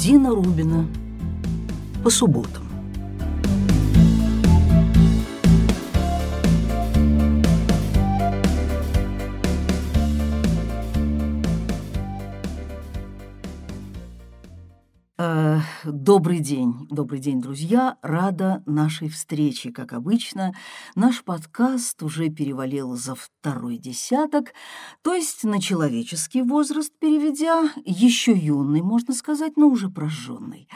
Дина Рубина по субботам. Добрый день, добрый день, друзья. Рада нашей встрече, как обычно. Наш подкаст уже перевалил за второй десяток, то есть на человеческий возраст переведя, еще юный, можно сказать, но уже прожженный.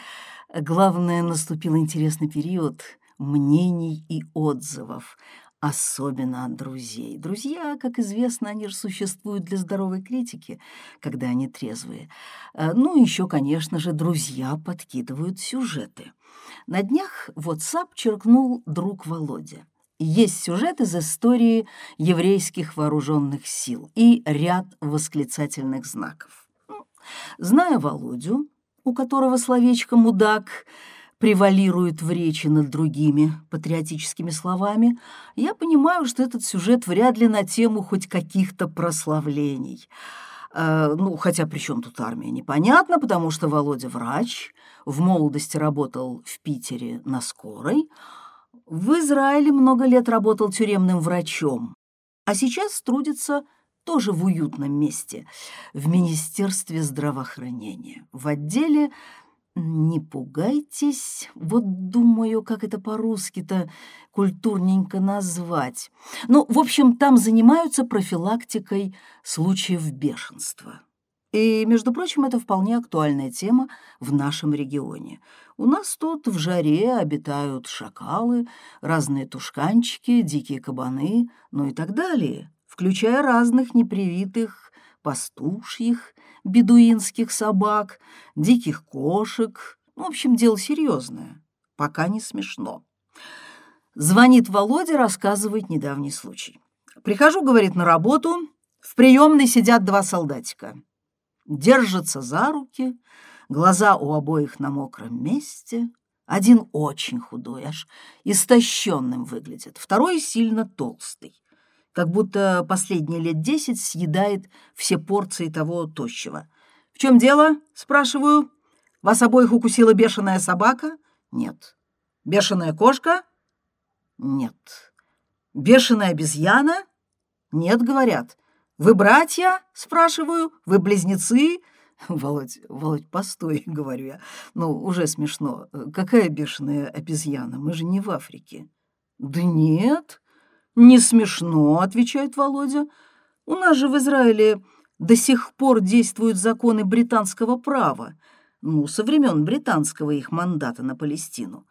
Главное, наступил интересный период мнений и отзывов особенно от друзей. Друзья, как известно, они же существуют для здоровой критики, когда они трезвые. Э, ну, еще, конечно же, друзья подкидывают сюжеты. На днях WhatsApp черкнул друг Володя. Есть сюжет из истории еврейских вооруженных сил и ряд восклицательных знаков. Ну, зная Володю, у которого словечко «мудак», превалирует в речи над другими патриотическими словами, я понимаю, что этот сюжет вряд ли на тему хоть каких-то прославлений. Э, ну, хотя при чем тут армия, непонятно, потому что Володя врач, в молодости работал в Питере на скорой, в Израиле много лет работал тюремным врачом, а сейчас трудится тоже в уютном месте, в Министерстве здравоохранения, в отделе «Не пугайтесь», вот думаю, как это по-русски-то культурненько назвать. Ну, в общем, там занимаются профилактикой случаев бешенства. И, между прочим, это вполне актуальная тема в нашем регионе. У нас тут в жаре обитают шакалы, разные тушканчики, дикие кабаны, ну и так далее, включая разных непривитых пастушьих бедуинских собак, диких кошек. Ну, в общем, дело серьезное, пока не смешно. Звонит Володя, рассказывает недавний случай. Прихожу, говорит, на работу. В приемной сидят два солдатика. Держатся за руки, глаза у обоих на мокром месте. Один очень худой, аж истощенным выглядит, второй сильно толстый как будто последние лет десять съедает все порции того тощего. «В чем дело?» — спрашиваю. «Вас обоих укусила бешеная собака?» «Нет». «Бешеная кошка?» «Нет». «Бешеная обезьяна?» «Нет», — говорят. «Вы братья?» — спрашиваю. «Вы близнецы?» «Володь, Володь, постой», — говорю я. «Ну, уже смешно. Какая бешеная обезьяна? Мы же не в Африке». «Да нет», «Не смешно», — отвечает Володя. «У нас же в Израиле до сих пор действуют законы британского права, ну, со времен британского их мандата на Палестину.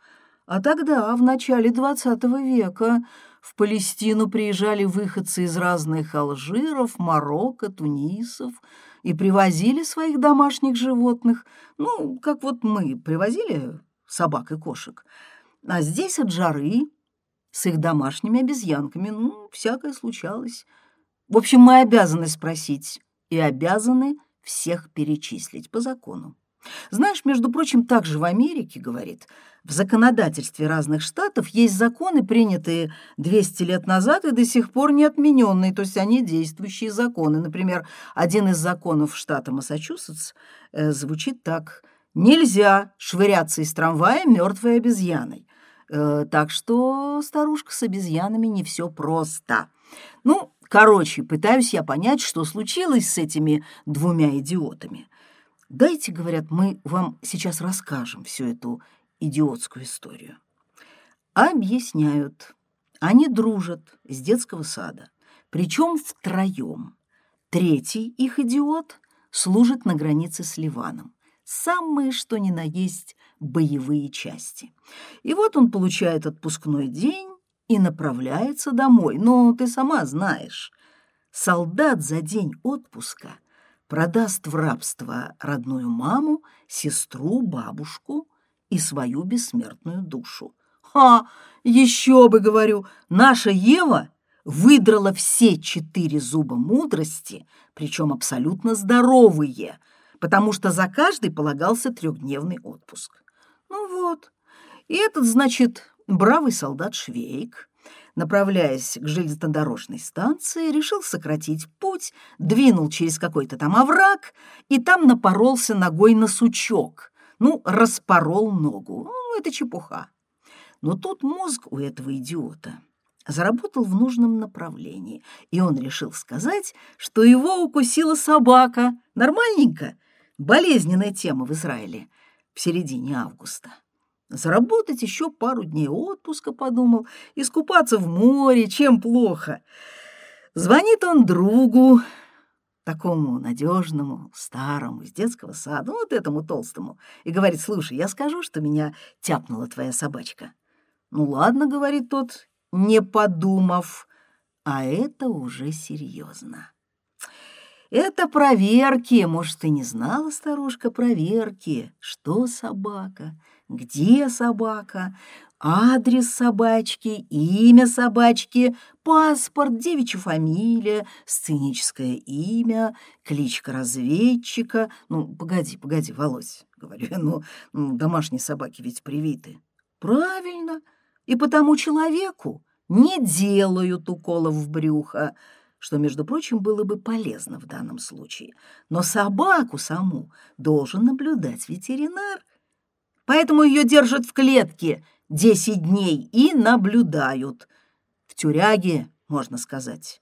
А тогда, в начале XX века, в Палестину приезжали выходцы из разных Алжиров, Марокко, Тунисов и привозили своих домашних животных, ну, как вот мы привозили собак и кошек. А здесь от жары с их домашними обезьянками. Ну, всякое случалось. В общем, мы обязаны спросить и обязаны всех перечислить по закону. Знаешь, между прочим, также в Америке, говорит, в законодательстве разных штатов есть законы, принятые 200 лет назад и до сих пор не отмененные, то есть они действующие законы. Например, один из законов штата Массачусетс э, звучит так. «Нельзя швыряться из трамвая мертвой обезьяной». Э, так что, старушка, с обезьянами не все просто. Ну, короче, пытаюсь я понять, что случилось с этими двумя идиотами. Дайте, говорят, мы вам сейчас расскажем всю эту идиотскую историю. Объясняют. Они дружат с детского сада, причем втроем. Третий их идиот служит на границе с Ливаном. Самые что ни на есть боевые части. И вот он получает отпускной день и направляется домой. Но ты сама знаешь, солдат за день отпуска продаст в рабство родную маму, сестру, бабушку и свою бессмертную душу. Ха, еще бы, говорю, наша Ева выдрала все четыре зуба мудрости, причем абсолютно здоровые, потому что за каждый полагался трехдневный отпуск. Ну вот, и этот, значит, бравый солдат Швейк, направляясь к железнодорожной станции, решил сократить путь, двинул через какой-то там овраг и там напоролся ногой на сучок. Ну, распорол ногу. Ну, это чепуха. Но тут мозг у этого идиота заработал в нужном направлении, и он решил сказать, что его укусила собака. Нормальненько. Болезненная тема в Израиле в середине августа. Заработать еще пару дней отпуска, подумал, искупаться в море, чем плохо. Звонит он другу, такому надежному, старому, из детского сада, вот этому толстому, и говорит, слушай, я скажу, что меня тяпнула твоя собачка. Ну ладно, говорит тот, не подумав, а это уже серьезно. Это проверки, может, ты не знала, старушка, проверки, что собака, где собака, адрес собачки, имя собачки, паспорт, девичья фамилия, сценическое имя, кличка разведчика. Ну, погоди, погоди, Володь, говорю, ну, ну домашние собаки ведь привиты. Правильно, и потому человеку не делают уколов в брюхо, что, между прочим, было бы полезно в данном случае. Но собаку саму должен наблюдать ветеринар. Поэтому ее держат в клетке 10 дней и наблюдают. В тюряге, можно сказать.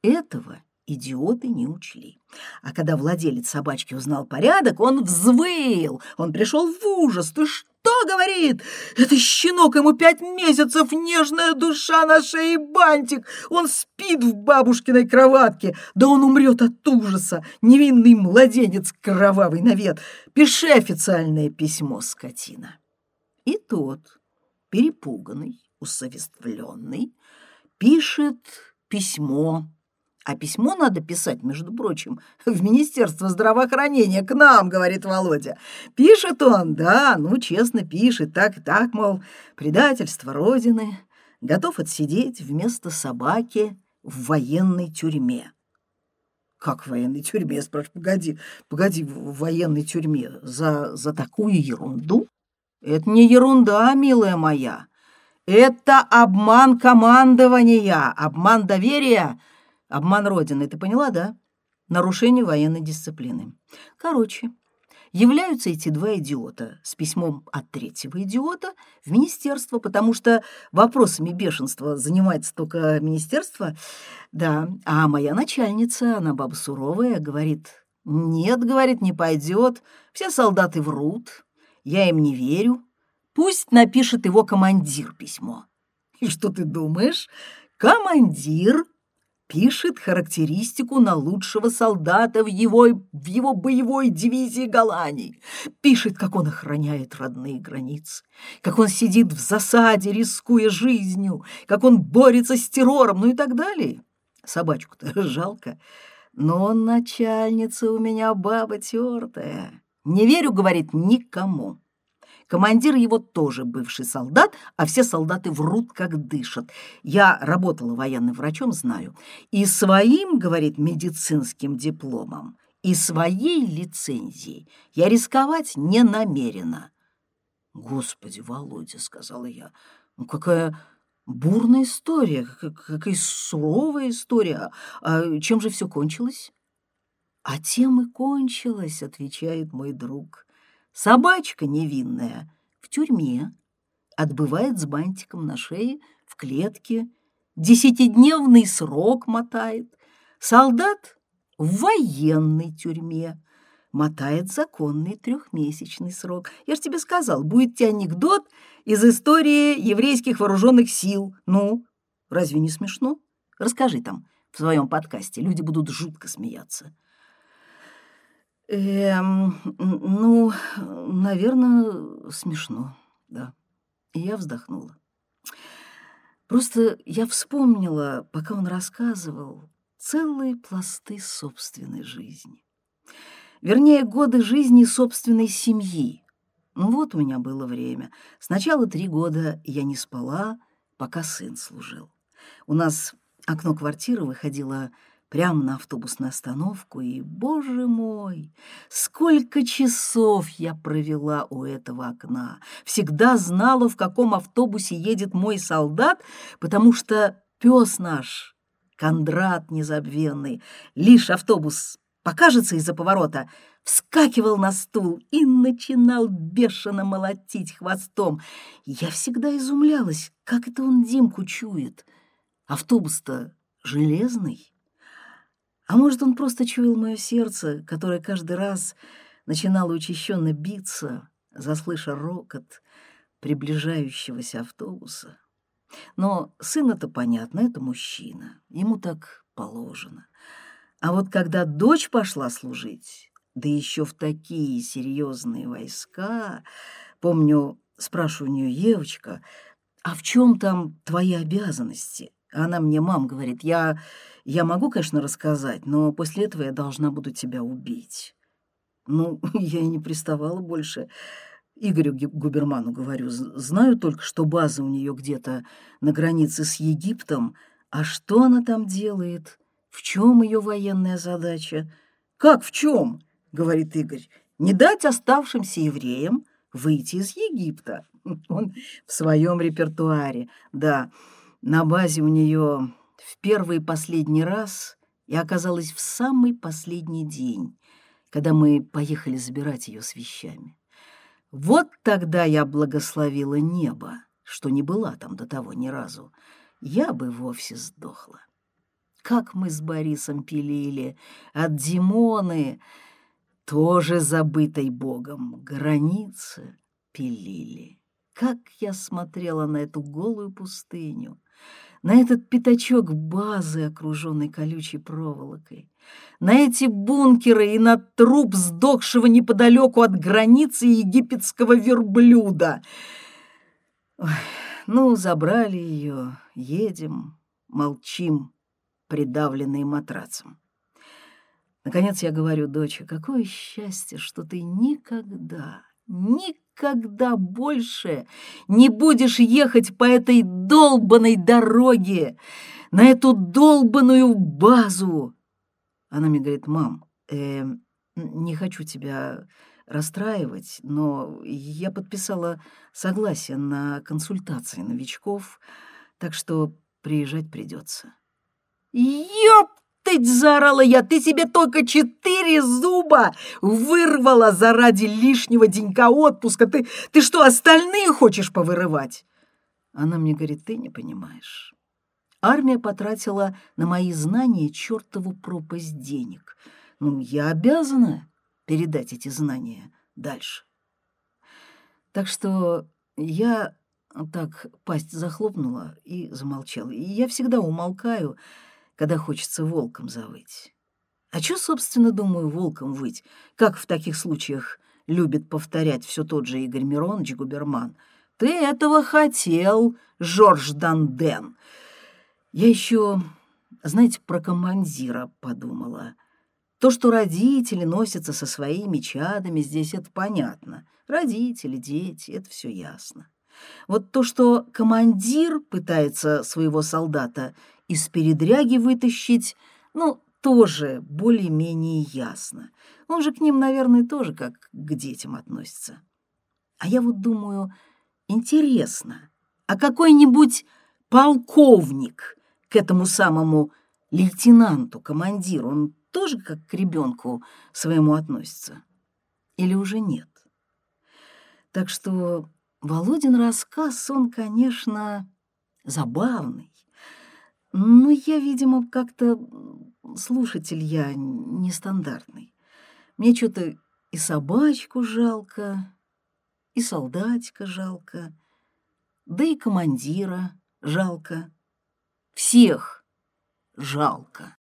Этого идиоты не учли. А когда владелец собачки узнал порядок, он взвыл, он пришел в ужас. Ты что? говорит? Это щенок, ему пять месяцев, нежная душа на шее бантик. Он спит в бабушкиной кроватке. Да он умрет от ужаса. Невинный младенец кровавый навет. Пиши официальное письмо, скотина. И тот, перепуганный, усовествленный, пишет письмо а письмо надо писать, между прочим, в Министерство здравоохранения, к нам, говорит Володя. Пишет он, да, ну, честно пишет, так и так, мол, предательство Родины, готов отсидеть вместо собаки в военной тюрьме. Как в военной тюрьме? Я спрашиваю, погоди, погоди, в военной тюрьме за, за такую ерунду? Это не ерунда, милая моя. Это обман командования, обман доверия — Обман Родины, ты поняла, да? Нарушение военной дисциплины. Короче, являются эти два идиота с письмом от третьего идиота в министерство, потому что вопросами бешенства занимается только министерство. Да, а моя начальница, она баба суровая, говорит, нет, говорит, не пойдет, все солдаты врут, я им не верю. Пусть напишет его командир письмо. И что ты думаешь? Командир пишет характеристику на лучшего солдата в его, в его боевой дивизии Голландии. Пишет, как он охраняет родные границы, как он сидит в засаде, рискуя жизнью, как он борется с террором, ну и так далее. Собачку-то жалко, но начальница у меня баба тертая. Не верю, говорит, никому. Командир его тоже бывший солдат, а все солдаты врут, как дышат. Я работала военным врачом, знаю. И своим, говорит, медицинским дипломом, и своей лицензией я рисковать не намерена. «Господи, Володя», — сказала я, — «ну какая бурная история, какая суровая история. А чем же все кончилось?» «А тем и кончилось», — отвечает мой друг. Собачка невинная в тюрьме, отбывает с бантиком на шее в клетке, десятидневный срок мотает. Солдат в военной тюрьме мотает законный трехмесячный срок. Я ж тебе сказал, будет тебе анекдот из истории еврейских вооруженных сил. Ну, разве не смешно? Расскажи там в своем подкасте, люди будут жутко смеяться. Эм, ну, наверное, смешно, да. И я вздохнула. Просто я вспомнила, пока он рассказывал, целые пласты собственной жизни. Вернее, годы жизни собственной семьи. Ну вот у меня было время. Сначала три года я не спала, пока сын служил. У нас окно квартиры выходило прямо на автобусную остановку, и, боже мой, сколько часов я провела у этого окна. Всегда знала, в каком автобусе едет мой солдат, потому что пес наш, Кондрат незабвенный, лишь автобус покажется из-за поворота, вскакивал на стул и начинал бешено молотить хвостом. Я всегда изумлялась, как это он Димку чует. Автобус-то железный. А может, он просто чуял мое сердце, которое каждый раз начинало учащенно биться, заслыша рокот приближающегося автобуса. Но сын это понятно, это мужчина, ему так положено. А вот когда дочь пошла служить, да еще в такие серьезные войска, помню, спрашиваю у нее, Евочка, а в чем там твои обязанности? Она мне, мам, говорит, я, я могу, конечно, рассказать, но после этого я должна буду тебя убить. Ну, я и не приставала больше. Игорю Губерману говорю, знаю только, что база у нее где-то на границе с Египтом, а что она там делает, в чем ее военная задача? Как в чем? говорит Игорь. Не дать оставшимся евреям выйти из Египта. Он в своем репертуаре, да. На базе у нее в первый и последний раз и оказалась в самый последний день, когда мы поехали забирать ее с вещами. Вот тогда я благословила небо, что не была там до того ни разу. Я бы вовсе сдохла. Как мы с Борисом пилили от Димоны, тоже забытой Богом, границы пилили. Как я смотрела на эту голую пустыню, на этот пятачок базы, окруженный колючей проволокой, на эти бункеры и на труп сдохшего неподалеку от границы египетского верблюда. Ой, ну, забрали ее, едем, молчим, придавленные матрацем. Наконец я говорю, доча, какое счастье, что ты никогда, никогда больше не будешь ехать по этой долбанной дороге, на эту долбаную базу. Она мне говорит, мам, э, не хочу тебя расстраивать, но я подписала согласие на консультации новичков, так что приезжать придется. Ёп! Ты!» — заорала я. «Ты себе только четыре зуба вырвала заради лишнего денька отпуска. Ты, ты что, остальные хочешь повырывать?» Она мне говорит, «Ты не понимаешь. Армия потратила на мои знания чертову пропасть денег. Ну, я обязана передать эти знания дальше». Так что я так пасть захлопнула и замолчала. И я всегда умолкаю, когда хочется волком завыть. А что, собственно, думаю, волком выть? Как в таких случаях любит повторять все тот же Игорь Миронович Губерман. «Ты этого хотел, Жорж Данден!» Я еще, знаете, про командира подумала. То, что родители носятся со своими чадами, здесь это понятно. Родители, дети, это все ясно. Вот то, что командир пытается своего солдата из передряги вытащить, ну, тоже более-менее ясно. Он же к ним, наверное, тоже как к детям относится. А я вот думаю, интересно, а какой-нибудь полковник к этому самому лейтенанту, командиру, он тоже как к ребенку своему относится? Или уже нет? Так что Володин рассказ, он, конечно, забавный. Но я, видимо, как-то слушатель я нестандартный. Мне что-то и собачку жалко, и солдатика жалко, да и командира жалко. Всех жалко.